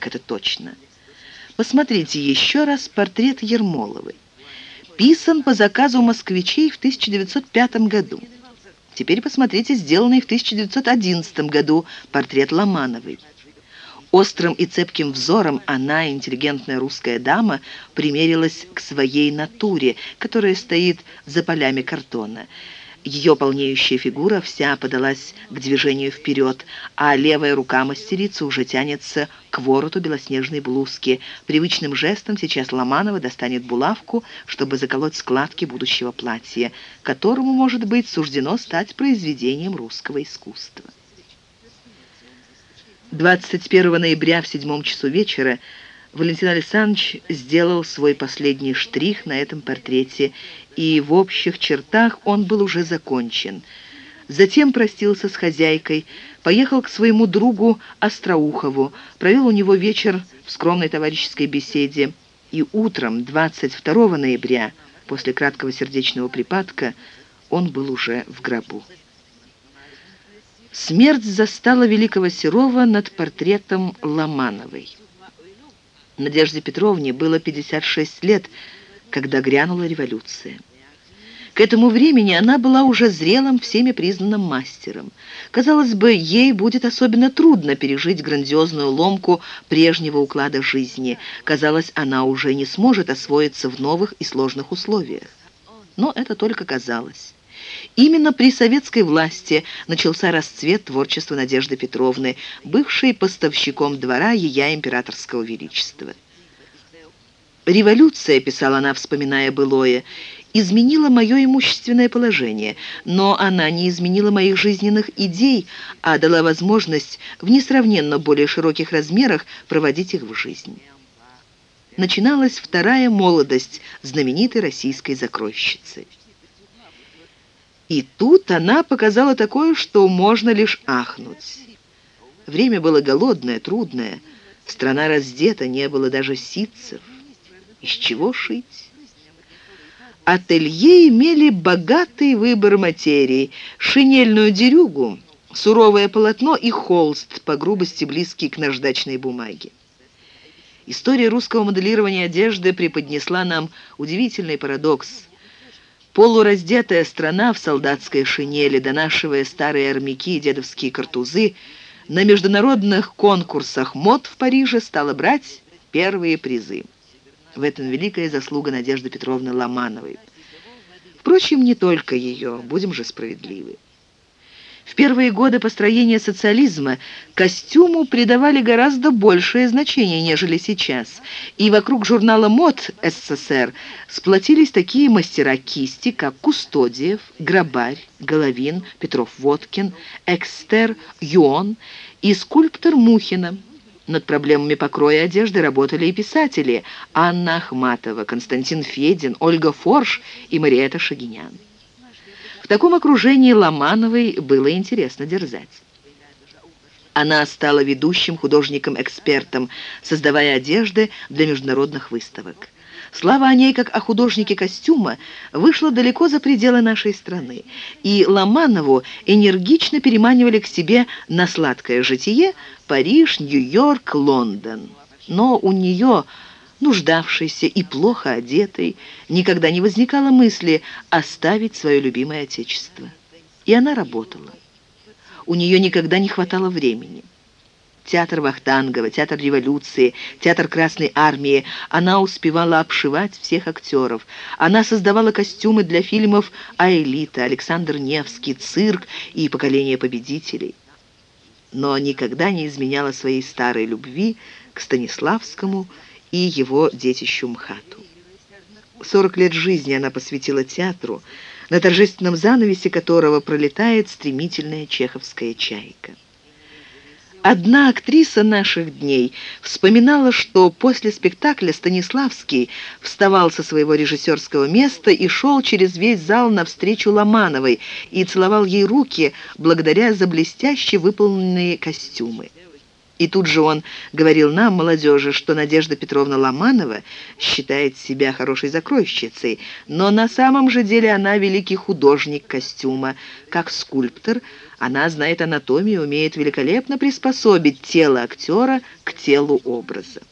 Так это точно. Посмотрите еще раз портрет Ермоловой. Писан по заказу москвичей в 1905 году. Теперь посмотрите сделанный в 1911 году портрет Ломановой. Острым и цепким взором она, интеллигентная русская дама, примерилась к своей натуре, которая стоит за полями картона. Ее полнеющая фигура вся подалась к движению вперед, а левая рука мастерицы уже тянется к вороту белоснежной блузки. Привычным жестом сейчас Ломанова достанет булавку, чтобы заколоть складки будущего платья, которому, может быть, суждено стать произведением русского искусства. 21 ноября в седьмом часу вечера Валентин Александрович сделал свой последний штрих на этом портрете, и в общих чертах он был уже закончен. Затем простился с хозяйкой, поехал к своему другу Остроухову, провел у него вечер в скромной товарищеской беседе, и утром 22 ноября, после краткого сердечного припадка, он был уже в гробу. Смерть застала великого Серова над портретом Ломановой. Надежде Петровне было 56 лет, когда грянула революция. К этому времени она была уже зрелым, всеми признанным мастером. Казалось бы, ей будет особенно трудно пережить грандиозную ломку прежнего уклада жизни. Казалось, она уже не сможет освоиться в новых и сложных условиях. Но это только казалось. Именно при советской власти начался расцвет творчества Надежды Петровны, бывшей поставщиком двора Ея Императорского Величества. «Революция», — писала она, вспоминая былое, изменила мое имущественное положение, но она не изменила моих жизненных идей, а дала возможность в несравненно более широких размерах проводить их в жизнь. Начиналась вторая молодость знаменитой российской закройщицы. И тут она показала такое, что можно лишь ахнуть. Время было голодное, трудное. Страна раздета, не было даже ситцев. Из чего шить? Ателье имели богатый выбор материи. Шинельную дерюгу, суровое полотно и холст по грубости близкий к наждачной бумаге. История русского моделирования одежды преподнесла нам удивительный парадокс – Полураздетая страна в солдатской шинели, донашивая старые армяки и дедовские картузы, на международных конкурсах мод в Париже стала брать первые призы. В этом великая заслуга Надежды Петровны Ломановой. Впрочем, не только ее, будем же справедливы. В первые годы построения социализма костюму придавали гораздо большее значение, нежели сейчас. И вокруг журнала «Мод» СССР сплотились такие мастера кисти, как Кустодиев, Грабарь, Головин, Петров-Водкин, Экстер, Юон и скульптор Мухина. Над проблемами покроя одежды работали и писатели Анна Ахматова, Константин Федин, Ольга Форш и Мариэта Шагинян таком окружении Ломановой было интересно дерзать. Она стала ведущим художником-экспертом, создавая одежды для международных выставок. Слава о ней, как о художнике костюма, вышла далеко за пределы нашей страны, и Ломанову энергично переманивали к себе на сладкое житие Париж, Нью-Йорк, Лондон. Но у нее нуждавшейся и плохо одетой, никогда не возникало мысли оставить свое любимое отечество. И она работала. У нее никогда не хватало времени. Театр Вахтангова, театр революции, театр Красной Армии. Она успевала обшивать всех актеров. Она создавала костюмы для фильмов «Аэлита», «Александр Невский», «Цирк» и «Поколение победителей». Но никогда не изменяла своей старой любви к Станиславскому и его детищу МХАТу. Сорок лет жизни она посвятила театру, на торжественном занавесе которого пролетает стремительная чеховская чайка. Одна актриса наших дней вспоминала, что после спектакля Станиславский вставал со своего режиссерского места и шел через весь зал навстречу Ломановой и целовал ей руки благодаря за блестяще выполненные костюмы. И тут же он говорил нам, молодежи, что Надежда Петровна Ломанова считает себя хорошей закройщицей, но на самом же деле она великий художник костюма. Как скульптор она знает анатомию, умеет великолепно приспособить тело актера к телу образа.